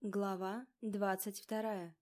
Глава двадцать вторая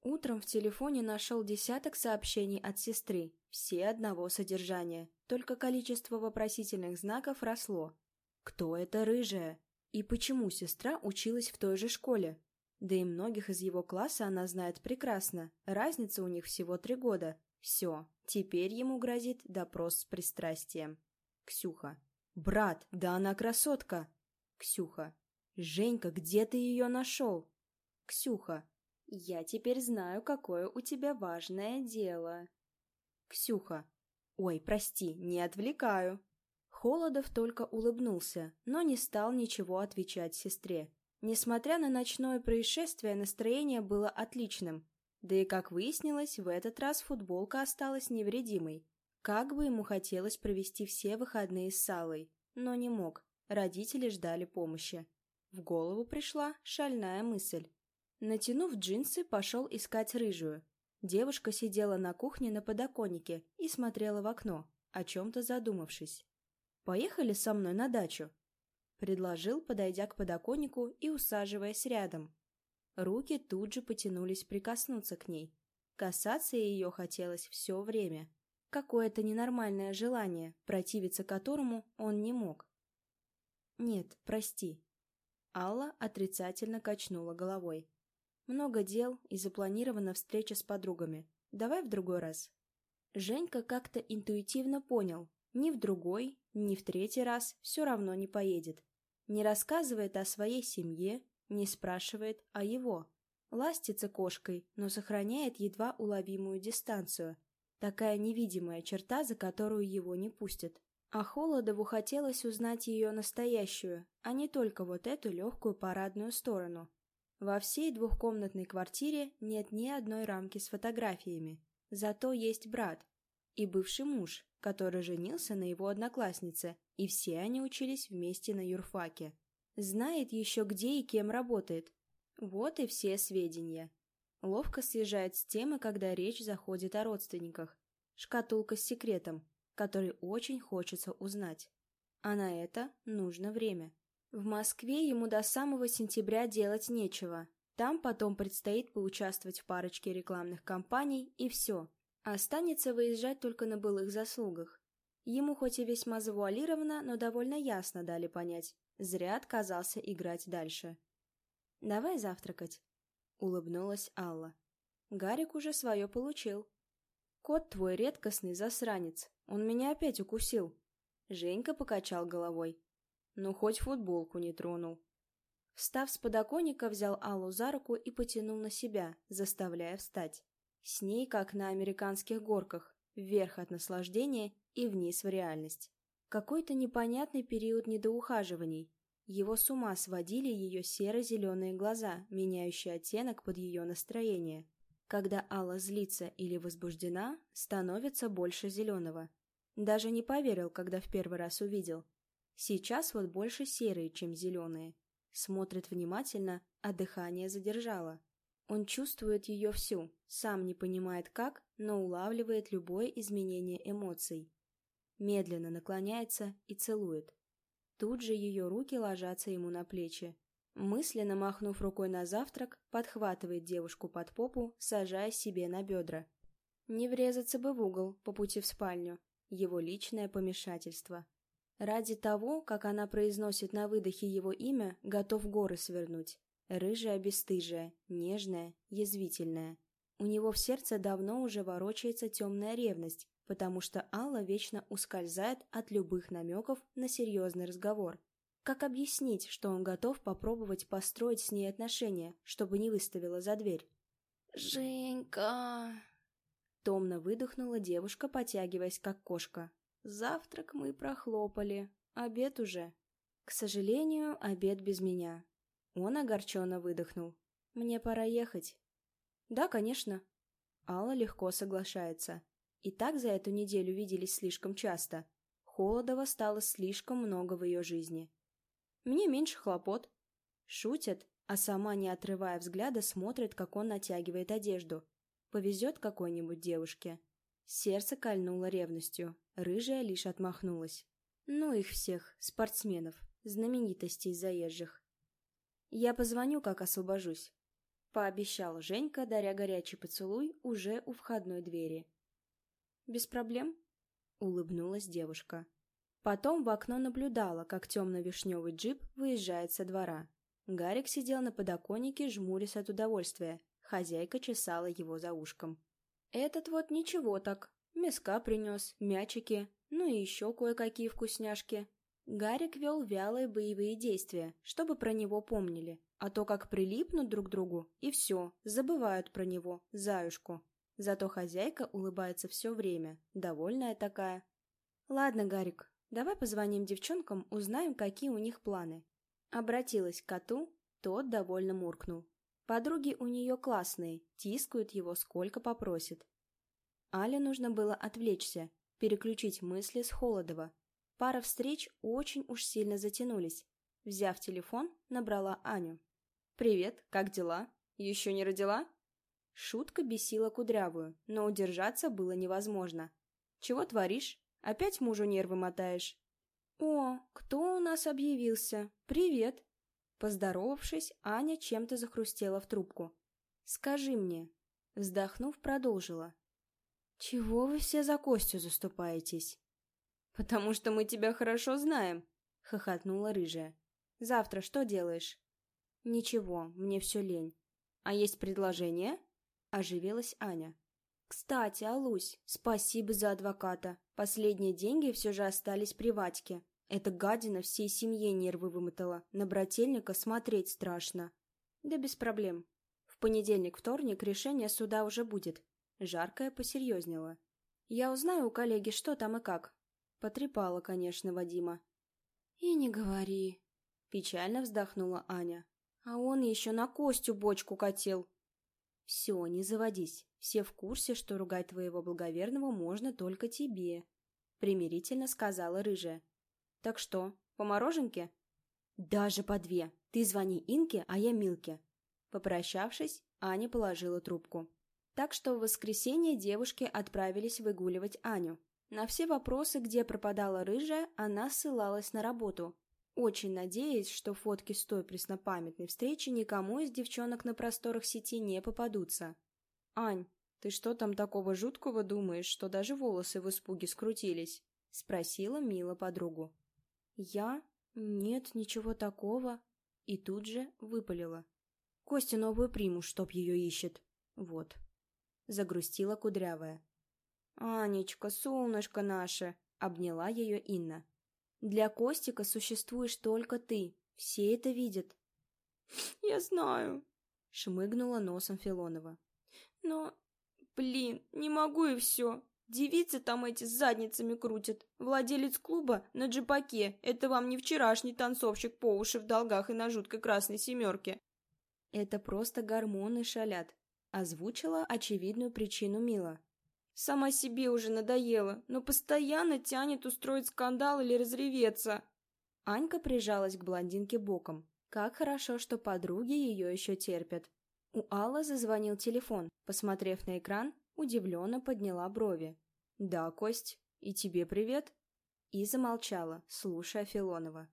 Утром в телефоне нашел десяток сообщений от сестры, все одного содержания, только количество вопросительных знаков росло. Кто эта рыжая? И почему сестра училась в той же школе? Да и многих из его класса она знает прекрасно, разница у них всего три года. Все, теперь ему грозит допрос с пристрастием. Ксюха. «Брат, да она красотка!» Ксюха. «Женька, где ты ее нашел?» Ксюха. «Я теперь знаю, какое у тебя важное дело». Ксюха. «Ой, прости, не отвлекаю». Холодов только улыбнулся, но не стал ничего отвечать сестре. Несмотря на ночное происшествие, настроение было отличным. Да и, как выяснилось, в этот раз футболка осталась невредимой. Как бы ему хотелось провести все выходные с Салой, но не мог. Родители ждали помощи. В голову пришла шальная мысль. Натянув джинсы, пошел искать рыжую. Девушка сидела на кухне на подоконнике и смотрела в окно, о чем-то задумавшись. «Поехали со мной на дачу», — предложил, подойдя к подоконнику и усаживаясь рядом. Руки тут же потянулись прикоснуться к ней. Касаться ее хотелось все время. Какое-то ненормальное желание, противиться которому он не мог. «Нет, прости», Алла отрицательно качнула головой. «Много дел и запланирована встреча с подругами. Давай в другой раз». Женька как-то интуитивно понял. Ни в другой, ни в третий раз все равно не поедет. Не рассказывает о своей семье, не спрашивает о его. Ластится кошкой, но сохраняет едва уловимую дистанцию. Такая невидимая черта, за которую его не пустят. А Холодову хотелось узнать ее настоящую, а не только вот эту легкую парадную сторону. Во всей двухкомнатной квартире нет ни одной рамки с фотографиями. Зато есть брат и бывший муж, который женился на его однокласснице, и все они учились вместе на юрфаке. Знает еще где и кем работает. Вот и все сведения. Ловко съезжает с темы, когда речь заходит о родственниках. Шкатулка с секретом, который очень хочется узнать. А на это нужно время. В Москве ему до самого сентября делать нечего. Там потом предстоит поучаствовать в парочке рекламных кампаний, и все. Останется выезжать только на былых заслугах. Ему хоть и весьма завуалированно, но довольно ясно дали понять. Зря отказался играть дальше. «Давай завтракать», — улыбнулась Алла. Гарик уже свое получил. «Кот твой редкостный засранец. Он меня опять укусил». Женька покачал головой. Ну, хоть футболку не тронул. Встав с подоконника, взял Аллу за руку и потянул на себя, заставляя встать. С ней, как на американских горках, вверх от наслаждения и вниз в реальность. Какой-то непонятный период недоухаживаний. Его с ума сводили ее серо-зеленые глаза, меняющие оттенок под ее настроение. Когда Алла злится или возбуждена, становится больше зеленого. Даже не поверил, когда в первый раз увидел. Сейчас вот больше серые, чем зеленые. Смотрит внимательно, а дыхание задержало. Он чувствует ее всю, сам не понимает как, но улавливает любое изменение эмоций. Медленно наклоняется и целует. Тут же ее руки ложатся ему на плечи, Мысленно махнув рукой на завтрак, подхватывает девушку под попу, сажая себе на бедра. Не врезаться бы в угол по пути в спальню. Его личное помешательство. Ради того, как она произносит на выдохе его имя, готов горы свернуть. Рыжая бесстыжая, нежная, язвительная. У него в сердце давно уже ворочается темная ревность, потому что Алла вечно ускользает от любых намеков на серьезный разговор. Как объяснить, что он готов попробовать построить с ней отношения, чтобы не выставила за дверь? «Женька!» Томно выдохнула девушка, потягиваясь как кошка. «Завтрак мы прохлопали. Обед уже. К сожалению, обед без меня». Он огорченно выдохнул. «Мне пора ехать». «Да, конечно». Алла легко соглашается. И так за эту неделю виделись слишком часто. Холодова стало слишком много в ее жизни. Мне меньше хлопот. Шутит, а сама, не отрывая взгляда, смотрит, как он натягивает одежду. Повезет какой-нибудь девушке. Сердце кольнуло ревностью. Рыжая лишь отмахнулась. Ну их всех, спортсменов, знаменитостей заезжих. Я позвоню, как освобожусь. Пообещал Женька, даря горячий поцелуй уже у входной двери. Без проблем, улыбнулась девушка. Потом в окно наблюдала, как темно-вишневый джип выезжает со двора. Гарик сидел на подоконнике, жмурясь от удовольствия. Хозяйка чесала его за ушком. «Этот вот ничего так. Мяска принес, мячики, ну и еще кое-какие вкусняшки». Гарик вел вялые боевые действия, чтобы про него помнили. А то как прилипнут друг к другу, и все, забывают про него, заюшку. Зато хозяйка улыбается все время, довольная такая. «Ладно, Гарик, давай позвоним девчонкам, узнаем, какие у них планы. Обратилась к коту, тот довольно муркнул. Подруги у нее классные, тискают его сколько попросит. Але нужно было отвлечься, переключить мысли с Холодова. Пара встреч очень уж сильно затянулись. Взяв телефон, набрала Аню. «Привет, как дела? Еще не родила?» Шутка бесила Кудрявую, но удержаться было невозможно. «Чего творишь? Опять мужу нервы мотаешь?» «О, кто у нас объявился? Привет!» Поздоровавшись, Аня чем-то захрустела в трубку. «Скажи мне...» Вздохнув, продолжила. «Чего вы все за Костю заступаетесь?» «Потому что мы тебя хорошо знаем», — хохотнула рыжая. «Завтра что делаешь?» «Ничего, мне все лень. А есть предложение?» — оживилась Аня. «Кстати, Алусь, спасибо за адвоката. Последние деньги все же остались при Ватьке. Эта гадина всей семье нервы вымотала. На брательника смотреть страшно». «Да без проблем. В понедельник-вторник решение суда уже будет». Жаркая посерьезнела. «Я узнаю у коллеги, что там и как». Потрепала, конечно, Вадима. «И не говори», — печально вздохнула Аня. «А он еще на Костю бочку катил». «Все, не заводись. Все в курсе, что ругать твоего благоверного можно только тебе», — примирительно сказала рыжая. «Так что, по мороженке?» «Даже по две. Ты звони Инке, а я Милке». Попрощавшись, Аня положила трубку. Так что в воскресенье девушки отправились выгуливать Аню. На все вопросы, где пропадала рыжая, она ссылалась на работу, очень надеясь, что фотки с той преснопамятной встречи никому из девчонок на просторах сети не попадутся. «Ань, ты что там такого жуткого думаешь, что даже волосы в испуге скрутились?» — спросила Мила подругу. «Я? Нет, ничего такого». И тут же выпалила. «Костя новую приму, чтоб ее ищет. Вот». Загрустила кудрявая. «Анечка, солнышко наше!» — обняла ее Инна. «Для Костика существуешь только ты. Все это видят». «Я знаю», — шмыгнула носом Филонова. «Но, блин, не могу и все. Девицы там эти с задницами крутят. Владелец клуба на джипаке. Это вам не вчерашний танцовщик по уши в долгах и на жуткой красной семерке». «Это просто гормоны шалят», — озвучила очевидную причину Мила. Сама себе уже надоела, но постоянно тянет устроить скандал или разреветься. Анька прижалась к блондинке боком. Как хорошо, что подруги ее еще терпят. У Аллы зазвонил телефон. Посмотрев на экран, удивленно подняла брови. «Да, Кость, и тебе привет?» И замолчала, слушая Филонова.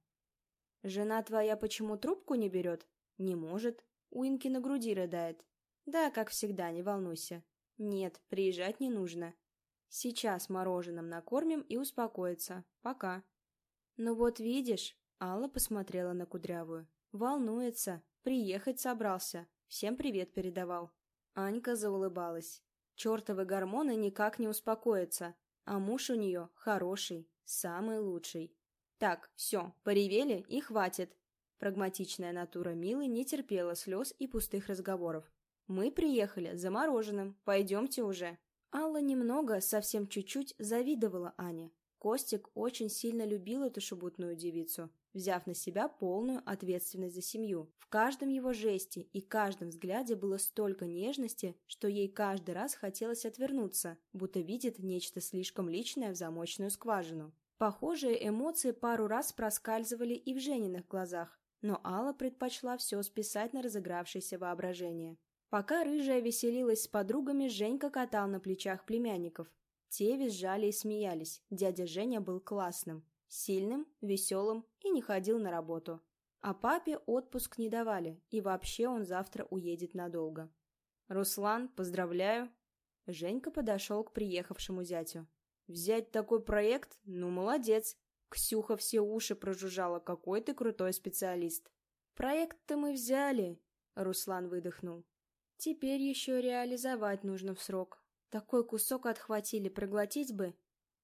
«Жена твоя почему трубку не берет?» «Не может. У Инки на груди рыдает». «Да, как всегда, не волнуйся. Нет, приезжать не нужно. Сейчас мороженым накормим и успокоится. Пока. Ну вот видишь, Алла посмотрела на Кудрявую. Волнуется. Приехать собрался. Всем привет передавал. Анька заулыбалась. Чертовы гормоны никак не успокоятся. А муж у нее хороший, самый лучший. Так, все, поревели и хватит. Прагматичная натура Милы не терпела слез и пустых разговоров. «Мы приехали за мороженым, пойдемте уже». Алла немного, совсем чуть-чуть, завидовала Ане. Костик очень сильно любил эту шебутную девицу, взяв на себя полную ответственность за семью. В каждом его жесте и каждом взгляде было столько нежности, что ей каждый раз хотелось отвернуться, будто видит нечто слишком личное в замочную скважину. Похожие эмоции пару раз проскальзывали и в Жениных глазах, но Алла предпочла все списать на разыгравшееся воображение. Пока рыжая веселилась с подругами, Женька катал на плечах племянников. Те визжали и смеялись. Дядя Женя был классным, сильным, веселым и не ходил на работу. А папе отпуск не давали, и вообще он завтра уедет надолго. «Руслан, поздравляю!» Женька подошел к приехавшему зятю. «Взять такой проект? Ну, молодец!» Ксюха все уши прожужжала, какой ты крутой специалист. «Проект-то мы взяли!» Руслан выдохнул. «Теперь еще реализовать нужно в срок. Такой кусок отхватили, проглотить бы!»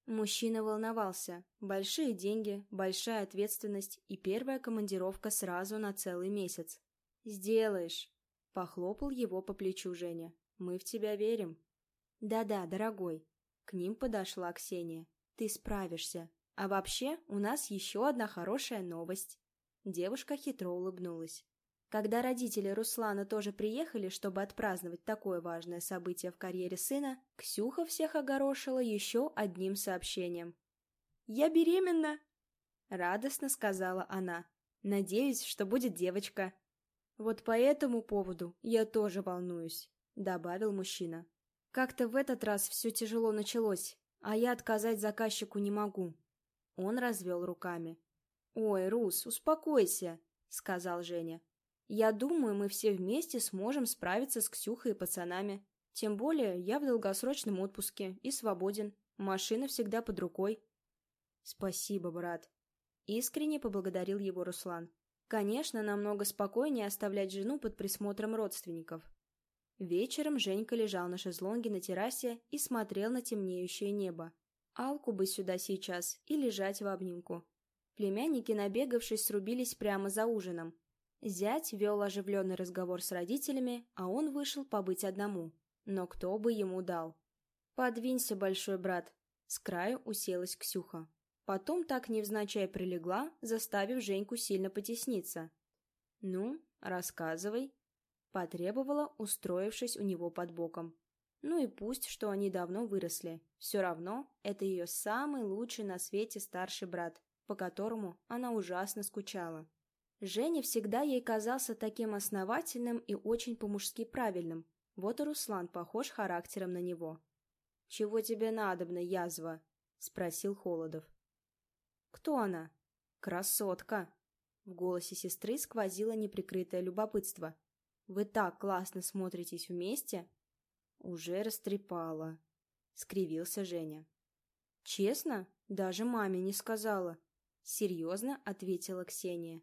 Мужчина волновался. Большие деньги, большая ответственность и первая командировка сразу на целый месяц. «Сделаешь!» Похлопал его по плечу Женя. «Мы в тебя верим». «Да-да, дорогой». К ним подошла Ксения. «Ты справишься. А вообще, у нас еще одна хорошая новость». Девушка хитро улыбнулась. Когда родители Руслана тоже приехали, чтобы отпраздновать такое важное событие в карьере сына, Ксюха всех огорошила еще одним сообщением. «Я беременна!» — радостно сказала она. «Надеюсь, что будет девочка». «Вот по этому поводу я тоже волнуюсь», — добавил мужчина. «Как-то в этот раз все тяжело началось, а я отказать заказчику не могу». Он развел руками. «Ой, Рус, успокойся», — сказал Женя. «Я думаю, мы все вместе сможем справиться с Ксюхой и пацанами. Тем более я в долгосрочном отпуске и свободен. Машина всегда под рукой». «Спасибо, брат», — искренне поблагодарил его Руслан. Конечно, намного спокойнее оставлять жену под присмотром родственников. Вечером Женька лежал на шезлонге на террасе и смотрел на темнеющее небо. Алку бы сюда сейчас и лежать в обнимку. Племянники, набегавшись, срубились прямо за ужином. Зять вел оживленный разговор с родителями, а он вышел побыть одному. Но кто бы ему дал? «Подвинься, большой брат!» С краю уселась Ксюха. Потом так невзначай прилегла, заставив Женьку сильно потесниться. «Ну, рассказывай», — потребовала, устроившись у него под боком. Ну и пусть, что они давно выросли. Все равно это ее самый лучший на свете старший брат, по которому она ужасно скучала. Женя всегда ей казался таким основательным и очень по-мужски правильным. Вот и Руслан похож характером на него. «Чего тебе надобно, язва?» — спросил Холодов. «Кто она?» «Красотка!» В голосе сестры сквозило неприкрытое любопытство. «Вы так классно смотритесь вместе!» «Уже растрепала», — скривился Женя. «Честно? Даже маме не сказала», — серьезно ответила Ксения.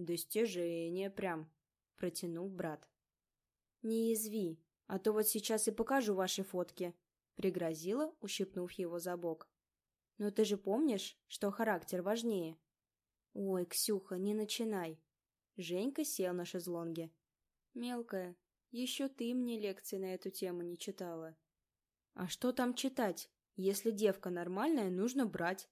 «Достижение прям», — протянул брат. «Не язви, а то вот сейчас и покажу ваши фотки», — пригрозила, ущипнув его за бок. Но ты же помнишь, что характер важнее? Ой, Ксюха, не начинай. Женька сел на шезлонге. Мелкая, еще ты мне лекции на эту тему не читала. А что там читать? Если девка нормальная, нужно брать.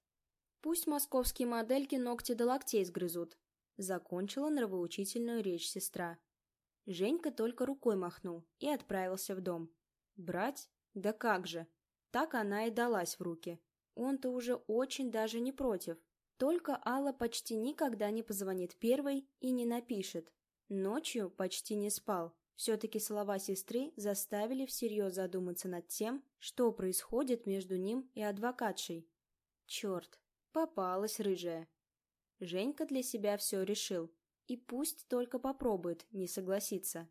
Пусть московские модельки ногти до локтей сгрызут. Закончила нравоучительную речь сестра. Женька только рукой махнул и отправился в дом. Брать? Да как же! Так она и далась в руки. Он-то уже очень даже не против. Только Алла почти никогда не позвонит первой и не напишет. Ночью почти не спал. Все-таки слова сестры заставили всерьез задуматься над тем, что происходит между ним и адвокатшей. Черт, попалась рыжая. Женька для себя все решил. И пусть только попробует не согласиться.